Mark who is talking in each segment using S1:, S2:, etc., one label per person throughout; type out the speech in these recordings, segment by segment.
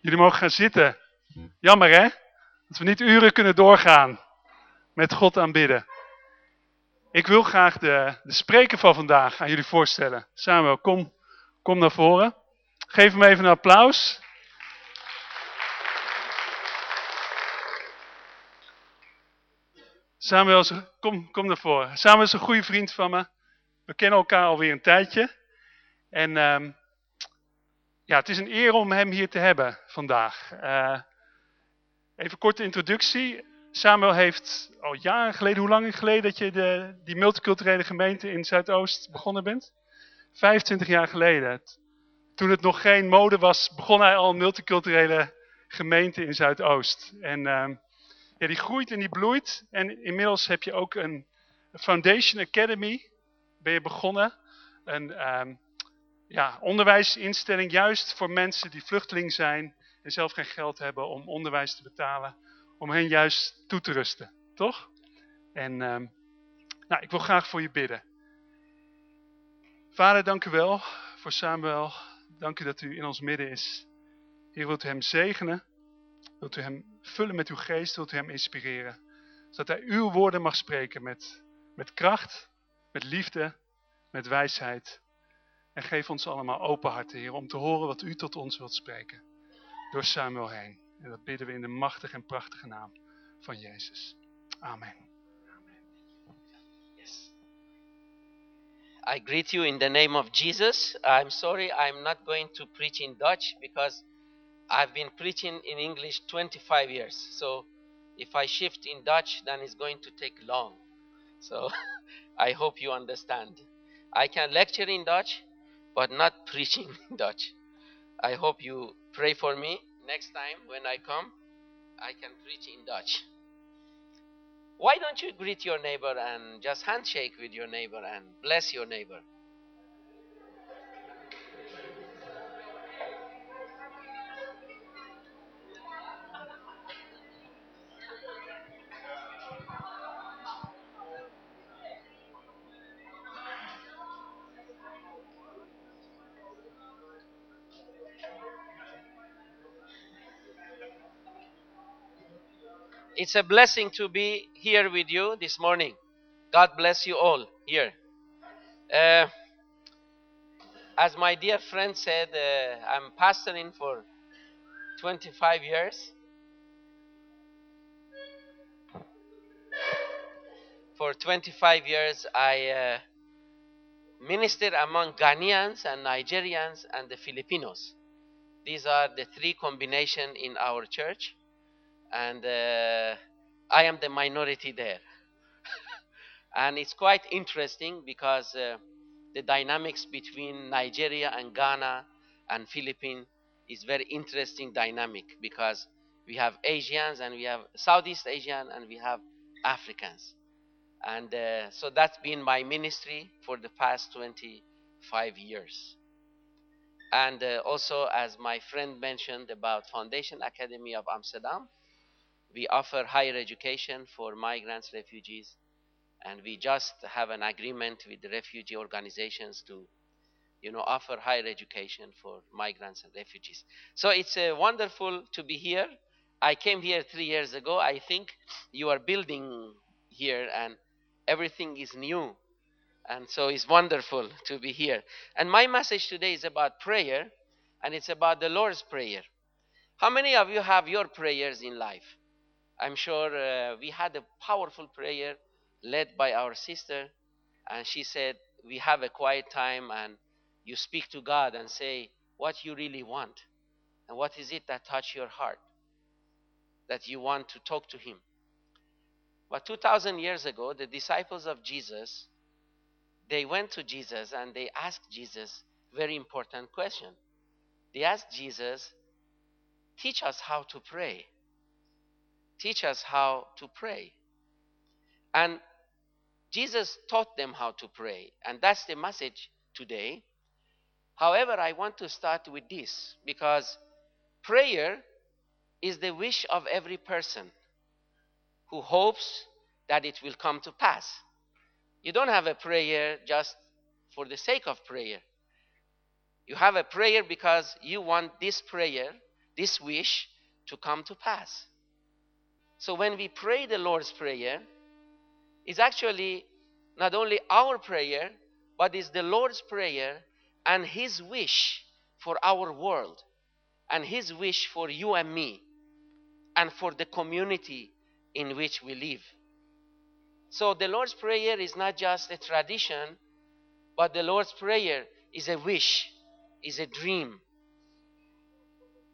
S1: Jullie mogen gaan zitten. Jammer hè? Dat we niet uren kunnen doorgaan met God aanbidden. Ik wil graag de, de spreker van vandaag aan jullie voorstellen. Samuel, kom, kom naar voren. Geef hem even een applaus. Samuel kom, kom naar voren. Samuel is een goede vriend van me. We kennen elkaar alweer een tijdje. En ehm, ja, het is een eer om hem hier te hebben vandaag. Uh, even korte introductie. Samuel heeft al jaren geleden, hoe lang geleden dat je de, die multiculturele gemeente in Zuidoost begonnen bent? 25 jaar geleden. Toen het nog geen mode was, begon hij al een multiculturele gemeente in Zuidoost. En uh, ja, die groeit en die bloeit. En inmiddels heb je ook een Foundation Academy, ben je begonnen. Een um, ja, onderwijsinstelling juist voor mensen die vluchteling zijn en zelf geen geld hebben om onderwijs te betalen. Om hen juist toe te rusten, toch? En um, nou, ik wil graag voor je bidden. Vader, dank u wel voor Samuel. Dank u dat u in ons midden is. Heer, wilt u hem zegenen? Wilt u hem vullen met uw geest? Wilt u hem inspireren? Zodat hij uw woorden mag spreken met, met kracht, met liefde, met wijsheid. En geef ons allemaal open harten, Heer, om te horen wat u tot ons wilt spreken. Door Samuel heen. En dat bidden we in de machtige en prachtige naam van Jezus. Amen.
S2: Yes. I greet you in the name of Jesus. I'm sorry I'm not going to preach in Dutch because I've been preaching in English 25 years. So if I shift in Dutch, then it's going to take long. So I hope you understand. I can lecture in Dutch, but not preaching Dutch. I hope you pray for me next time when I come. I can preach in Dutch. Why don't you greet your neighbor and just handshake with your neighbor and bless your neighbor? It's a blessing to be here with you this morning. God bless you all here. Uh, as my dear friend said, uh, I'm pastoring for 25 years. For 25 years, I uh, ministered among Ghanaians and Nigerians and the Filipinos. These are the three combination in our church and uh, I am the minority there. and it's quite interesting because uh, the dynamics between Nigeria and Ghana and Philippines is very interesting dynamic because we have Asians and we have Southeast Asian and we have Africans. And uh, so that's been my ministry for the past 25 years. And uh, also, as my friend mentioned about Foundation Academy of Amsterdam, we offer higher education for migrants, refugees, and we just have an agreement with the refugee organizations to, you know, offer higher education for migrants and refugees. So it's uh, wonderful to be here. I came here three years ago. I think you are building here and everything is new. And so it's wonderful to be here. And my message today is about prayer, and it's about the Lord's Prayer. How many of you have your prayers in life? I'm sure uh, we had a powerful prayer led by our sister, and she said, We have a quiet time, and you speak to God and say what you really want. And what is it that touch your heart? That you want to talk to Him. But 2,000 years ago, the disciples of Jesus, they went to Jesus and they asked Jesus very important question. They asked Jesus, teach us how to pray teach us how to pray. And Jesus taught them how to pray, and that's the message today. However, I want to start with this because prayer is the wish of every person who hopes that it will come to pass. You don't have a prayer just for the sake of prayer. You have a prayer because you want this prayer, this wish, to come to pass. So when we pray the Lord's Prayer, it's actually not only our prayer, but it's the Lord's Prayer and His wish for our world, and His wish for you and me, and for the community in which we live. So the Lord's Prayer is not just a tradition, but the Lord's Prayer is a wish, is a dream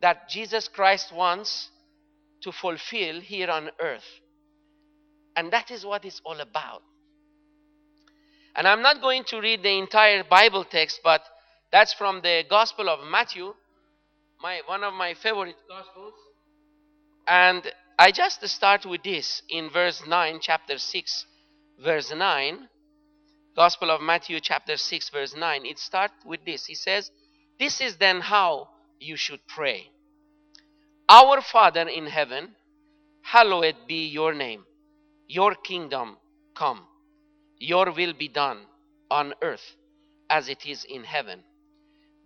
S2: that Jesus Christ wants to fulfill here on earth. And that is what it's all about. And I'm not going to read the entire Bible text, but that's from the Gospel of Matthew, my, one of my favorite Gospels. And I just start with this in verse 9, chapter 6, verse 9. Gospel of Matthew, chapter 6, verse 9. It starts with this. He says, This is then how you should pray. Our Father in heaven, hallowed be your name. Your kingdom come. Your will be done on earth as it is in heaven.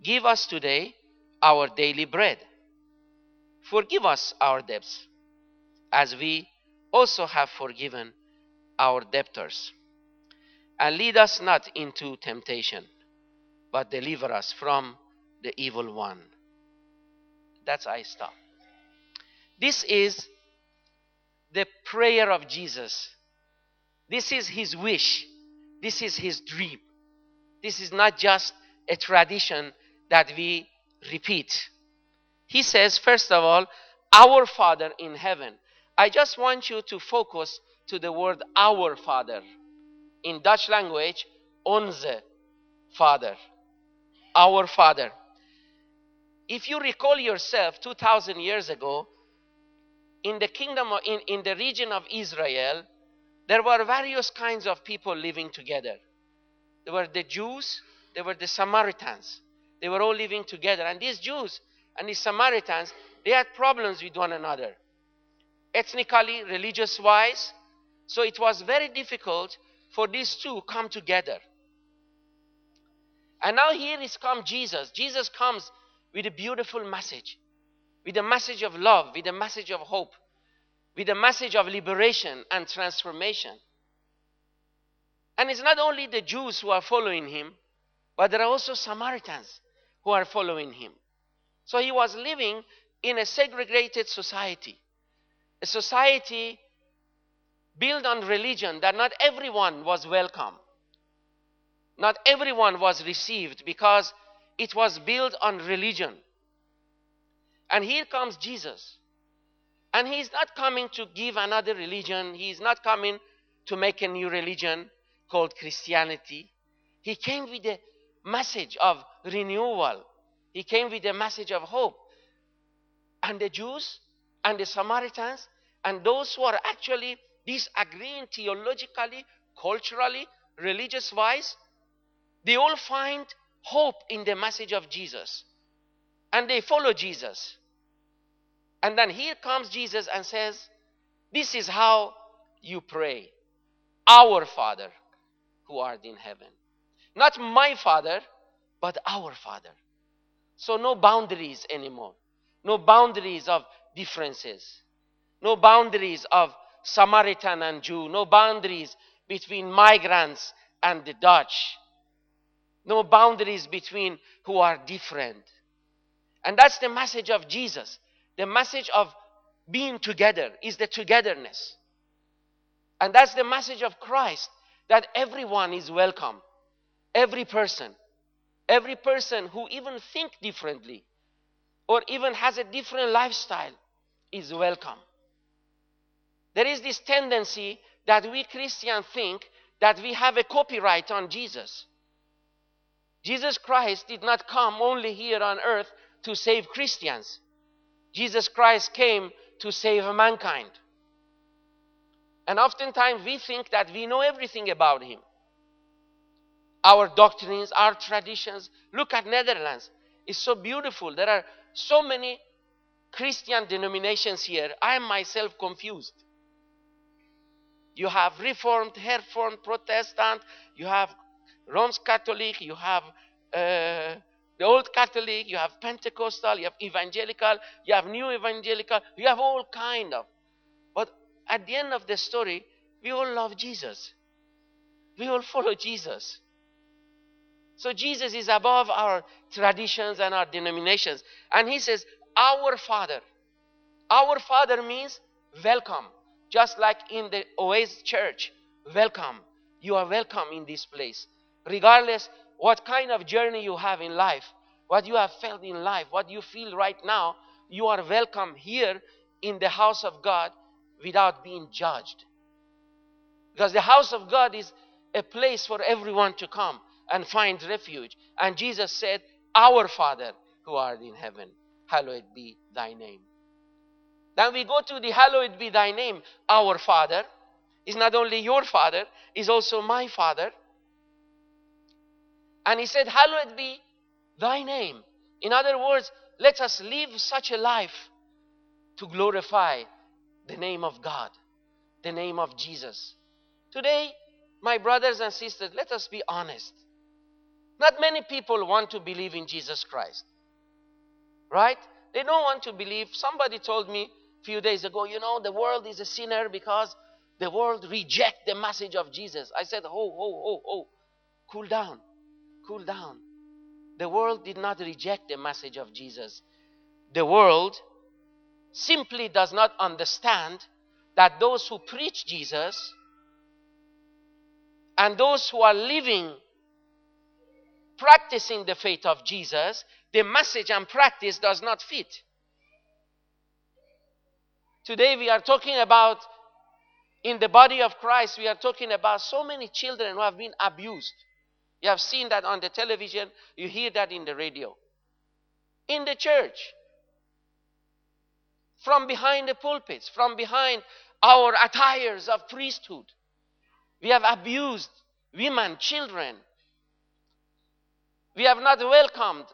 S2: Give us today our daily bread. Forgive us our debts as we also have forgiven our debtors. And lead us not into temptation, but deliver us from the evil one. That's I stop. This is the prayer of Jesus. This is his wish. This is his dream. This is not just a tradition that we repeat. He says, first of all, our Father in heaven. I just want you to focus to the word our Father. In Dutch language, onze Vader. Our Father. If you recall yourself 2000 years ago, in the kingdom, of, in, in the region of Israel, there were various kinds of people living together. There were the Jews, there were the Samaritans. They were all living together. And these Jews and these Samaritans, they had problems with one another. Ethnically, religious wise. So it was very difficult for these two come together. And now here is come Jesus. Jesus comes with a beautiful message with a message of love, with a message of hope, with a message of liberation and transformation. And it's not only the Jews who are following him, but there are also Samaritans who are following him. So he was living in a segregated society, a society built on religion that not everyone was welcome. Not everyone was received because it was built on religion. And here comes Jesus. And he's not coming to give another religion. He's not coming to make a new religion called Christianity. He came with a message of renewal. He came with a message of hope. And the Jews and the Samaritans and those who are actually disagreeing theologically, culturally, religious wise, they all find hope in the message of Jesus and they follow Jesus. And then here comes Jesus and says, This is how you pray. Our Father who art in heaven. Not my Father, but our Father. So no boundaries anymore. No boundaries of differences. No boundaries of Samaritan and Jew. No boundaries between migrants and the Dutch. No boundaries between who are different. And that's the message of Jesus. The message of being together is the togetherness. And that's the message of Christ that everyone is welcome. Every person. Every person who even think differently or even has a different lifestyle is welcome. There is this tendency that we Christians think that we have a copyright on Jesus. Jesus Christ did not come only here on earth to save Christians. Jesus Christ came to save mankind. And oftentimes we think that we know everything about him. Our doctrines, our traditions. Look at Netherlands. It's so beautiful. There are so many Christian denominations here. I am myself confused. You have Reformed, Hervormed, Protestant, you have Roman Catholic, you have uh, the old Catholic, you have Pentecostal, you have evangelical, you have new evangelical, you have all kind of. But at the end of the story, we all love Jesus. We all follow Jesus. So Jesus is above our traditions and our denominations. And he says, Our Father. Our Father means welcome. Just like in the Oasis Church, welcome. You are welcome in this place. Regardless what kind of journey you have in life, what you have felt in life, what you feel right now, you are welcome here in the house of God without being judged. Because the house of God is a place for everyone to come and find refuge. And Jesus said, Our Father who art in heaven, hallowed be thy name. Then we go to the hallowed be thy name. Our Father is not only your Father, is also my Father. And he said, Hallowed be thy name. In other words, let us live such a life to glorify the name of God, the name of Jesus. Today, my brothers and sisters, let us be honest. Not many people want to believe in Jesus Christ. Right? They don't want to believe. Somebody told me a few days ago, you know, the world is a sinner because the world reject the message of Jesus. I said, ho, ho, ho, ho. Cool down. Cool down. The world did not reject the message of Jesus. The world simply does not understand that those who preach Jesus and those who are living, practicing the faith of Jesus, the message and practice does not fit. Today we are talking about, in the body of Christ, we are talking about so many children who have been abused. You have seen that on the television, you hear that in the radio. In the church, from behind the pulpits, from behind our attires of priesthood, we have abused women, children. We have not welcomed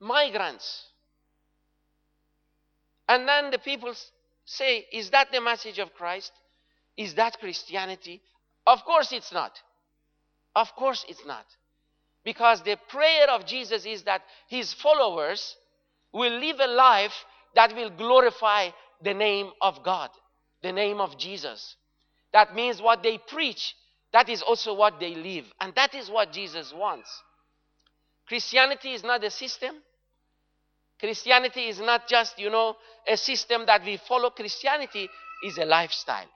S2: migrants. And then the people say, Is that the message of Christ? Is that Christianity? Of course it's not. Of course it's not. Because the prayer of Jesus is that his followers will live a life that will glorify the name of God, the name of Jesus. That means what they preach, that is also what they live. And that is what Jesus wants. Christianity is not a system. Christianity is not just, you know, a system that we follow. Christianity is a lifestyle.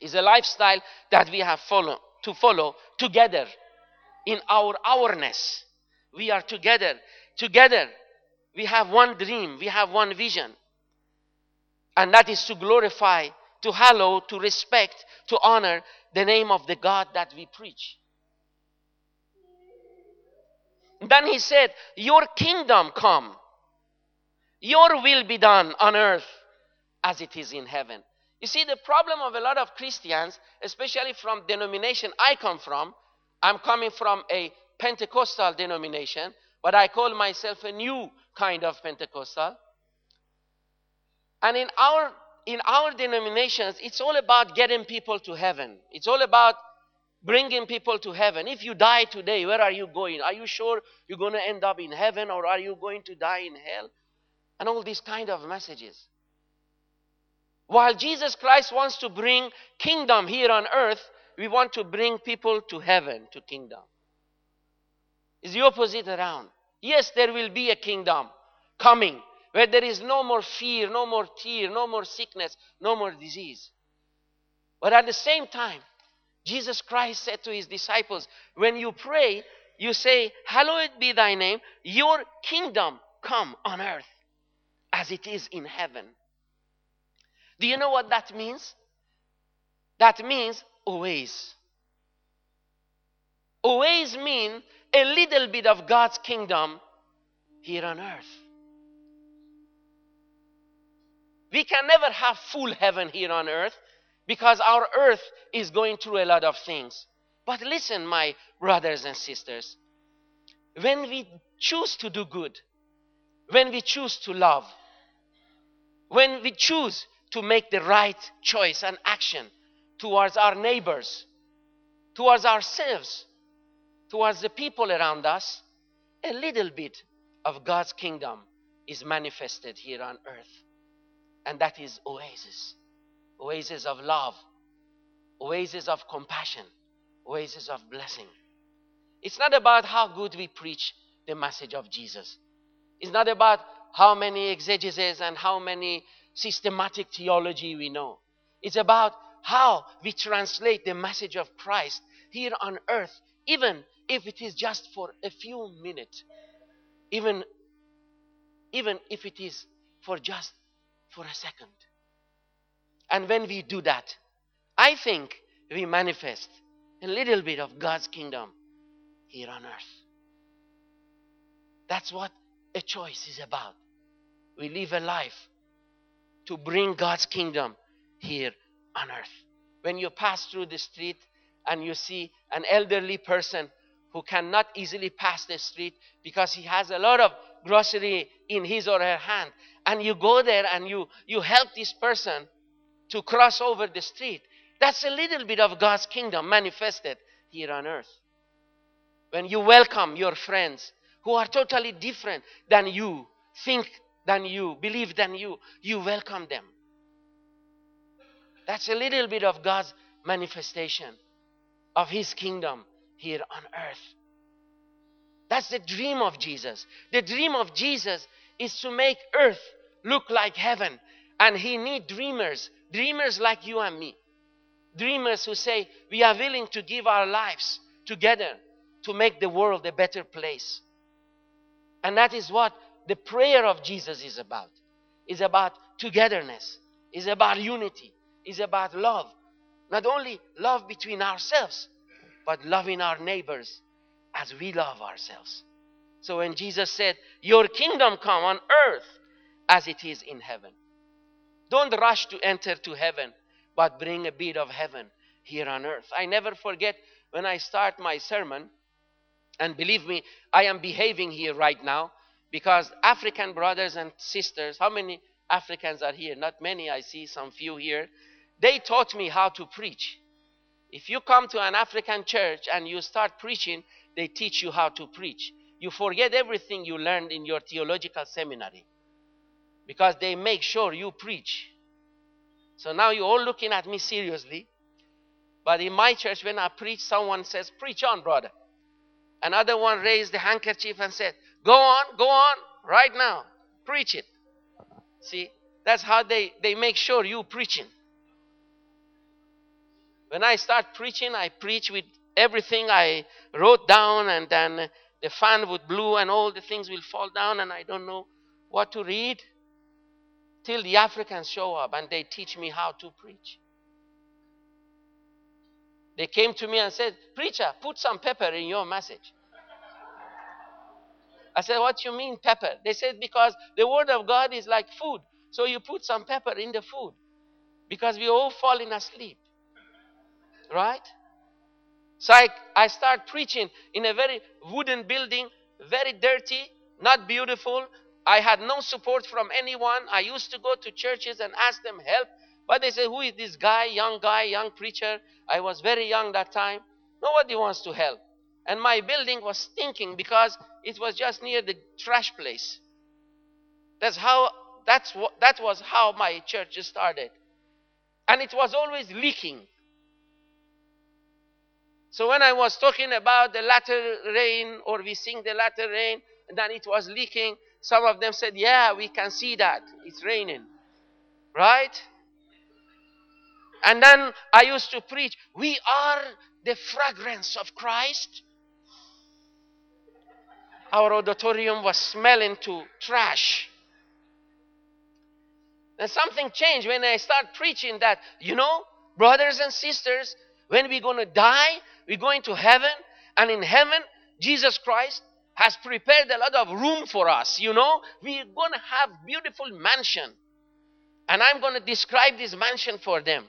S2: Is a lifestyle that we have follow, to follow together in our ourness. We are together. Together, we have one dream, we have one vision. And that is to glorify, to hallow, to respect, to honor the name of the God that we preach. Then he said, Your kingdom come, your will be done on earth as it is in heaven. You see, the problem of a lot of Christians, especially from denomination I come from, I'm coming from a Pentecostal denomination, but I call myself a new kind of Pentecostal. And in our in our denominations, it's all about getting people to heaven. It's all about bringing people to heaven. If you die today, where are you going? Are you sure you're going to end up in heaven or are you going to die in hell? And all these kind of messages. While Jesus Christ wants to bring kingdom here on earth, we want to bring people to heaven, to kingdom. It's the opposite around. Yes, there will be a kingdom coming where there is no more fear, no more tear, no more sickness, no more disease. But at the same time, Jesus Christ said to his disciples, When you pray, you say, Hallowed be thy name, your kingdom come on earth as it is in heaven. Do you know what that means? That means always. Always mean a little bit of God's kingdom here on earth. We can never have full heaven here on earth because our earth is going through a lot of things. But listen, my brothers and sisters, when we choose to do good, when we choose to love, when we choose to make the right choice and action towards our neighbors, towards ourselves, towards the people around us, a little bit of God's kingdom is manifested here on earth. And that is oasis. Oasis of love. Oasis of compassion. Oasis of blessing. It's not about how good we preach the message of Jesus. It's not about how many exegeses and how many systematic theology we know. It's about how we translate the message of Christ here on earth, even if it is just for a few minutes, even, even if it is for just for a second. And when we do that, I think we manifest a little bit of God's kingdom here on earth. That's what a choice is about. We live a life to bring God's kingdom here on earth. When you pass through the street and you see an elderly person who cannot easily pass the street because he has a lot of grocery in his or her hand, and you go there and you, you help this person to cross over the street, that's a little bit of God's kingdom manifested here on earth. When you welcome your friends who are totally different than you, think than you, believe than you, you welcome them. That's a little bit of God's manifestation of His kingdom here on earth. That's the dream of Jesus. The dream of Jesus is to make earth look like heaven. And He needs dreamers, dreamers like you and me. Dreamers who say, We are willing to give our lives together to make the world a better place. And that is what the prayer of Jesus is about. It's about togetherness. It's about unity. It's about love. Not only love between ourselves, but loving our neighbors as we love ourselves. So when Jesus said, Your kingdom come on earth as it is in heaven. Don't rush to enter to heaven, but bring a bit of heaven here on earth. I never forget when I start my sermon, and believe me, I am behaving here right now because African brothers and sisters, how many Africans are here? Not many, I see some few here. They taught me how to preach. If you come to an African church and you start preaching, they teach you how to preach. You forget everything you learned in your theological seminary because they make sure you preach. So now you're all looking at me seriously. But in my church, when I preach, someone says, Preach on, brother. Another one raised the handkerchief and said, Go on, go on, right now. Preach it. See, that's how they, they make sure you preaching. When I start preaching, I preach with everything I wrote down, and then the fan would blow, and all the things will fall down, and I don't know what to read till the Africans show up and they teach me how to preach. They came to me and said, Preacher, put some pepper in your message. I said, What do you mean, pepper? They said, Because the word of God is like food. So you put some pepper in the food. Because we're all falling asleep. Right? So I, I start preaching in a very wooden building, very dirty, not beautiful. I had no support from anyone. I used to go to churches and ask them help. But they say, Who is this guy, young guy, young preacher? I was very young that time. Nobody wants to help. And my building was stinking because it was just near the trash place. That's how that's what that was how my church started. And it was always leaking. So when I was talking about the latter rain, or we sing the latter rain, and then it was leaking, some of them said, Yeah, we can see that. It's raining. Right? And then I used to preach, We are the fragrance of Christ. Our auditorium was smelling to trash. And something changed when I start preaching that, you know, brothers and sisters, when we're going to die, we're going to heaven, and in heaven, Jesus Christ has prepared a lot of room for us. You know, we're going to have beautiful mansion. And I'm going to describe this mansion for them.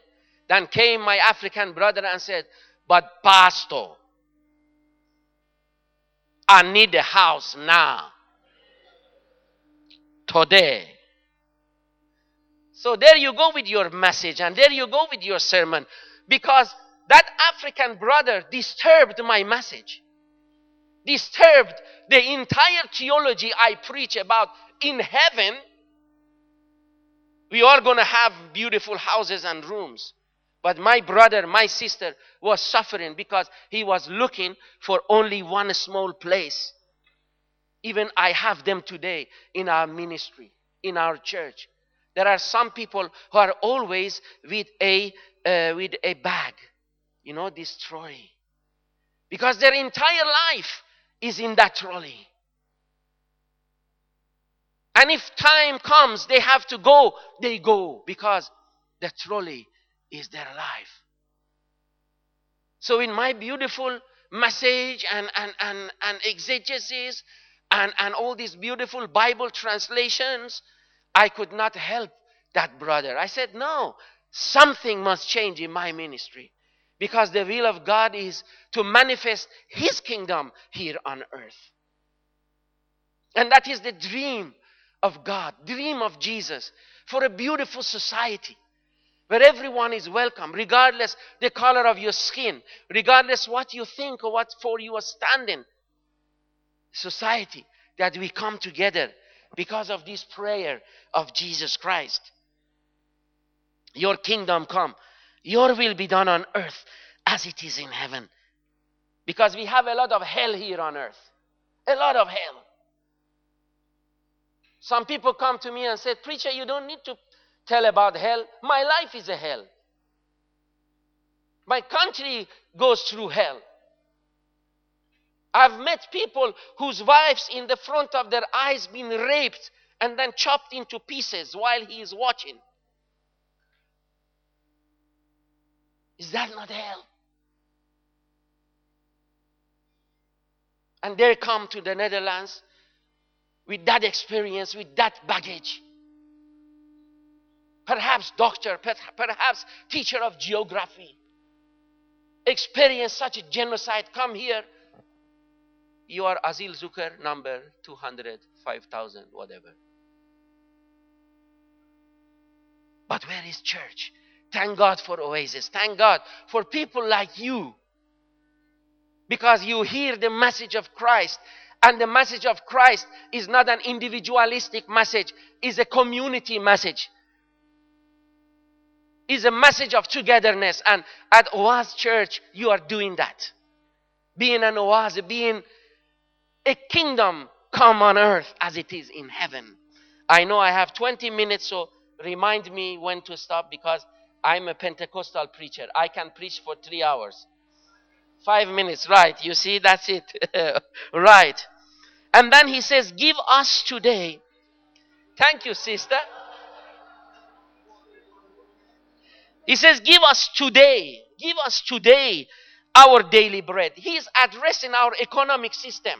S2: Then came my African brother and said, But Pastor, I need a house now. Today. So there you go with your message and there you go with your sermon because that African brother disturbed my message. disturbed the entire theology I preach about in heaven, we are going to have beautiful houses and rooms. But my brother, my sister was suffering because he was looking for only one small place. Even I have them today in our ministry, in our church. There are some people who are always with a uh, with a bag, you know, this trolley, because their entire life is in that trolley. And if time comes, they have to go, they go because the trolley is their life. So, in my beautiful message and, and, and, and exegesis and, and all these beautiful Bible translations, I could not help that brother. I said, No, something must change in my ministry because the will of God is to manifest His kingdom here on earth. And that is the dream of God, dream of Jesus for a beautiful society where everyone is welcome, regardless the color of your skin, regardless what you think or what for you are standing. Society that we come together because of this prayer of Jesus Christ. Your kingdom come, your will be done on earth as it is in heaven. Because we have a lot of hell here on earth. A lot of hell. Some people come to me and say, Preacher, you don't need to tell about hell. My life is a hell. My country goes through hell. I've met people whose wives in the front of their eyes been raped and then chopped into pieces while he is watching. Is that not hell? And they come to the Netherlands with that experience, with that baggage. Perhaps doctor, perhaps teacher of geography. Experience such a genocide. Come here. You are asielzoeker number 200, 5000, whatever. But where is church? Thank God for Oasis. Thank God for people like you. Because you hear the message of Christ and the message of Christ is not an individualistic message, it's a community message. It's a message of togetherness. And at Oasis Church, you are doing that. Being an oasis, being a kingdom come on earth as it is in heaven. I know I have 20 minutes, so remind me when to stop because I'm a Pentecostal preacher. I can preach for three hours. Five minutes, right. You see, that's it. right. And then he says, Give us today. Thank you, sister. He says, Give us today. Give us today our daily bread. He is addressing our economic system.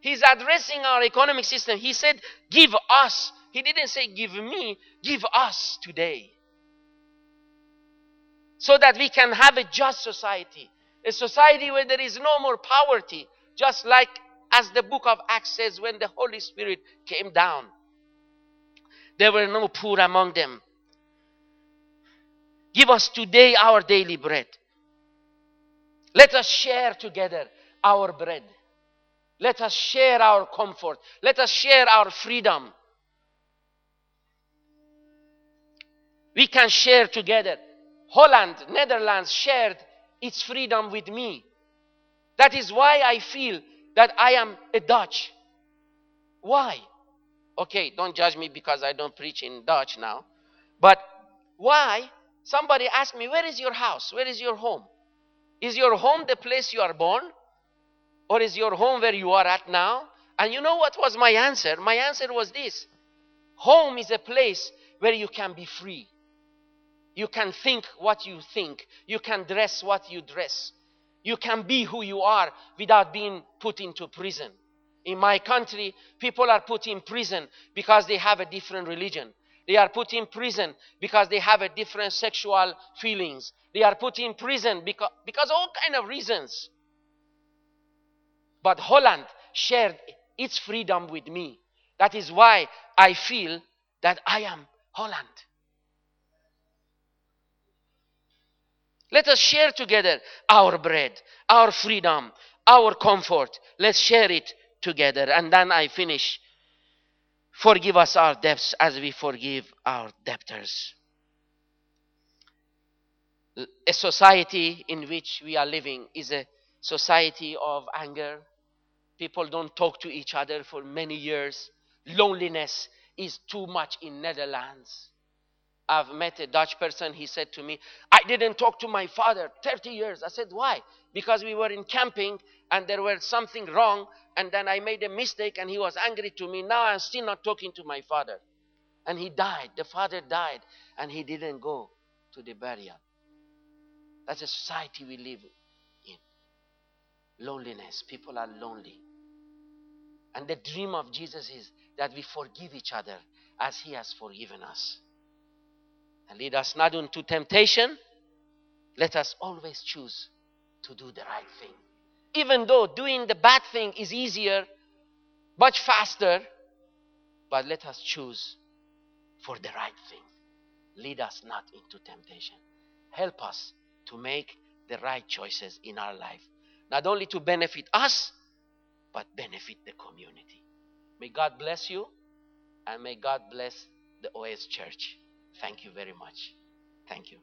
S2: He's addressing our economic system. He said, Give us. He didn't say, Give me, give us today. So that we can have a just society. A society where there is no more poverty, just like as the book of Acts says, when the Holy Spirit came down, there were no poor among them. Give us today our daily bread. Let us share together our bread. Let us share our comfort. Let us share our freedom. We can share together. Holland, Netherlands shared its freedom with me. That is why I feel that I am a Dutch. Why? Okay, don't judge me because I don't preach in Dutch now. But why? Somebody asked me, Where is your house? Where is your home? Is your home the place you are born? Or is your home where you are at now? And you know what was my answer? My answer was this Home is a place where you can be free. You can think what you think. You can dress what you dress. You can be who you are without being put into prison. In my country, people are put in prison because they have a different religion. They are put in prison because they have a different sexual feelings. They are put in prison because, because all kind of reasons. But Holland shared its freedom with me. That is why I feel that I am Holland. Let us share together our bread, our freedom, our comfort. Let's share it together. And then I finish. Forgive us our debts as we forgive our debtors. A society in which we are living is a society of anger. People don't talk to each other for many years. Loneliness is too much in Netherlands. I've met a Dutch person. He said to me, I didn't talk to my father 30 years. I said, Why? Because we were in camping and there was something wrong. And then I made a mistake and he was angry to me. Now I'm still not talking to my father. And he died. The father died and he didn't go to the burial. That's a society we live in. Loneliness. People are lonely. And the dream of Jesus is that we forgive each other as he has forgiven us and lead us not into temptation, let us always choose to do the right thing. Even though doing the bad thing is easier, much faster, but let us choose for the right thing. Lead us not into temptation. Help us to make the right choices in our life, not only to benefit us, but benefit the community. May God bless you, and may God bless the Oasis Church. Thank you very much. Thank you.